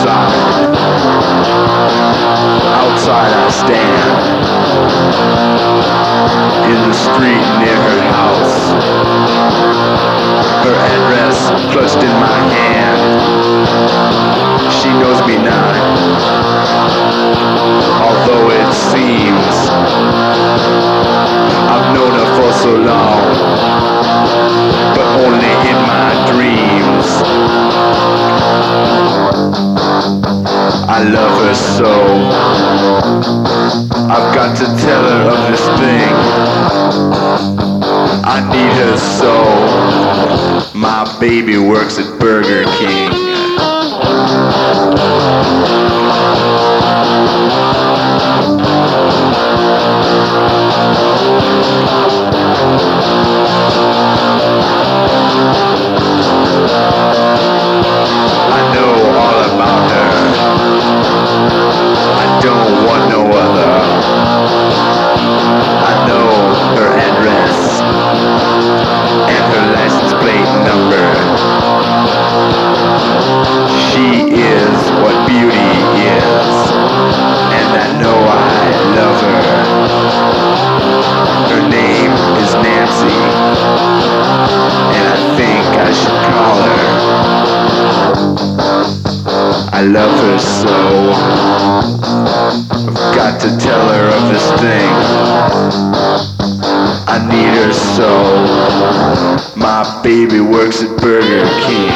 inside. Outside I stand. I love her so. I've got to tell her of this thing. I need her so. My baby works at Burger King. I love her so. I've got to tell her of this thing. I need her so. My baby works at Burger King.